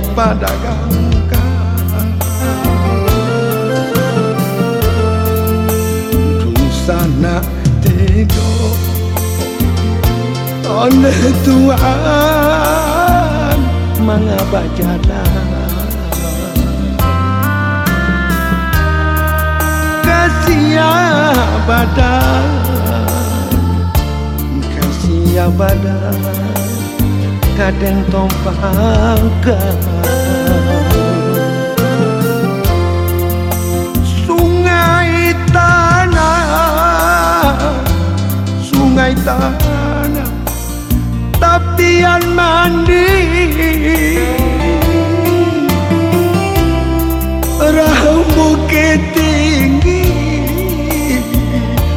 diperdagangkan Dusana tidur oleh Tuhan mengapa jalan kasih badan kasih badan kadang tompangkan sungai tanah sungai tanah tapian mandi. Rahang bukit tinggi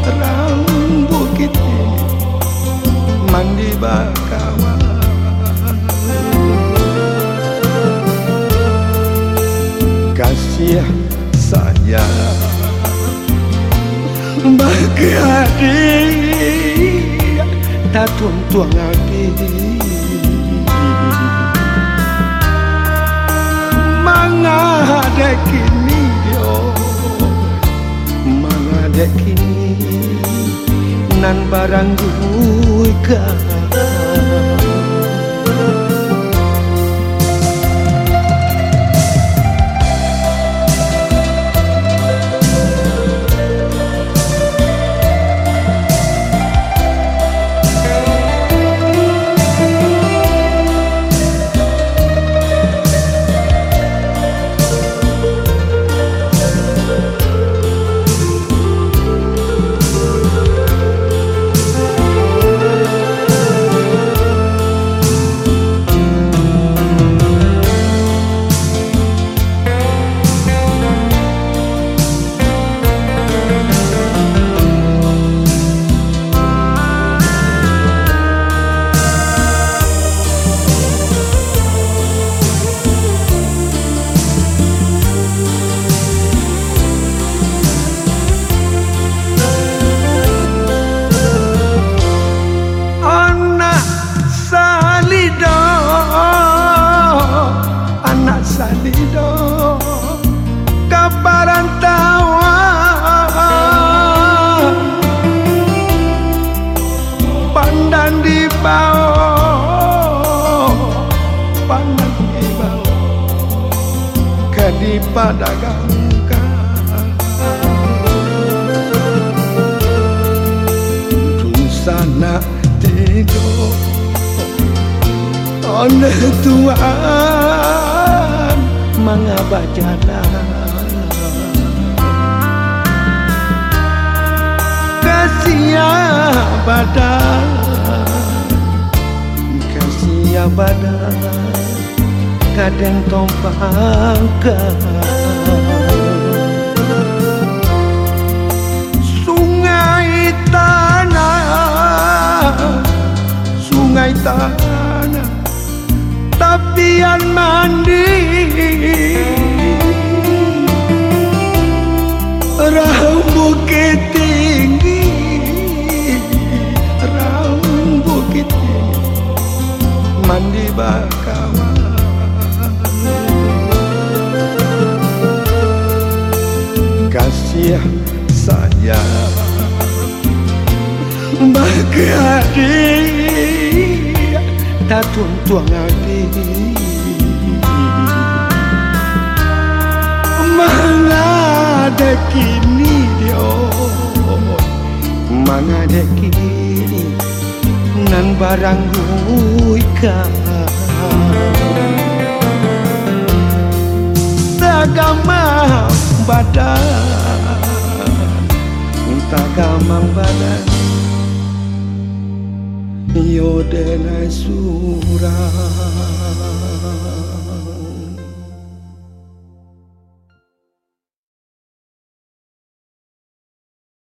rahang bukit tinggi. Mandi bakawan kasih saya bagi adik tak tuang adik mangade kini yo? Mangade kini? Nan barang gue kadi padagangkan sana tidur oleh Tuhan mengapa jalan kasih badan kasih badan kadang tompangkan sungai tanah sungai tanah tapian mandi. Rahang bukit tinggi Rahang bukit tinggi Mandi bakawan Bagi adik Tak tuang adik Mangade kini Nan barang guika Tagama badan Tagamang badan mio de nesura